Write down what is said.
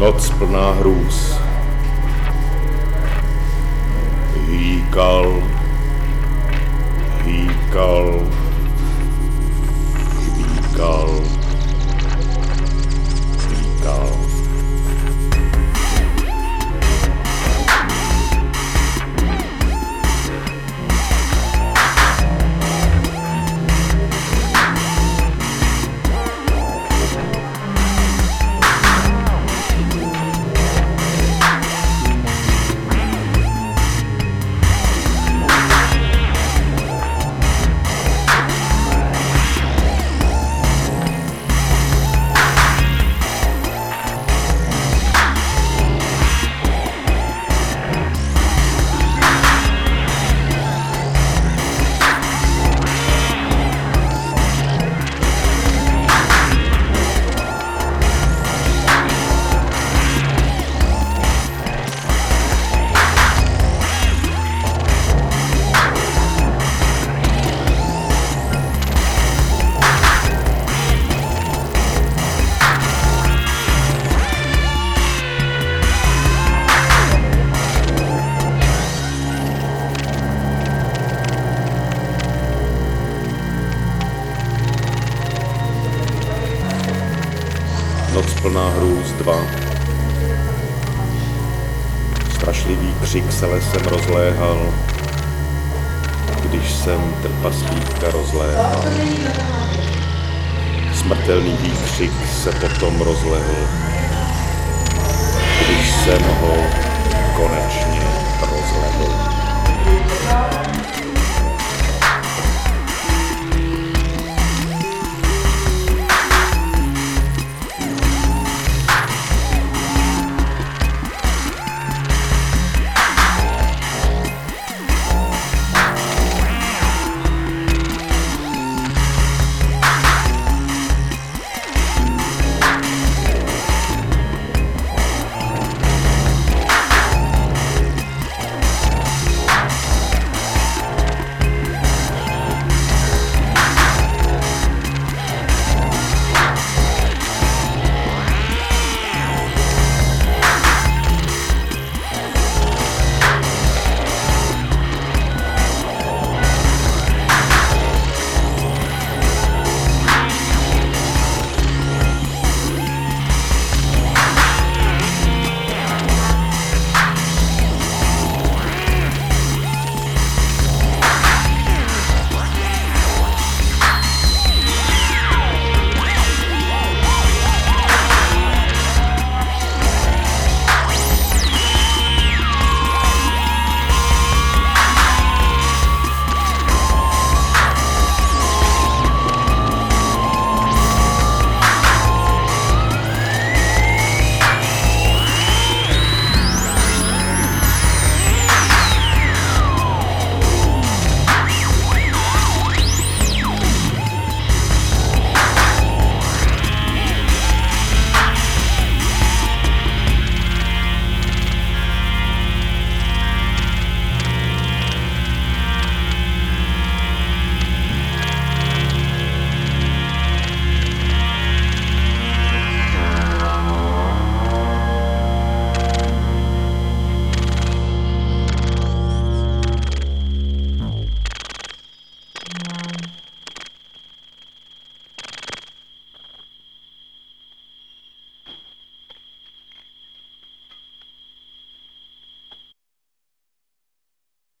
Noc plná hrůz. Hýkal, hýkal, Plná hrůz dva. Strašlivý křik se lesem rozléhal, když jsem trpaslíka rozléhal. Smrtelný výkřik se potom rozlehl, když jsem ho konečně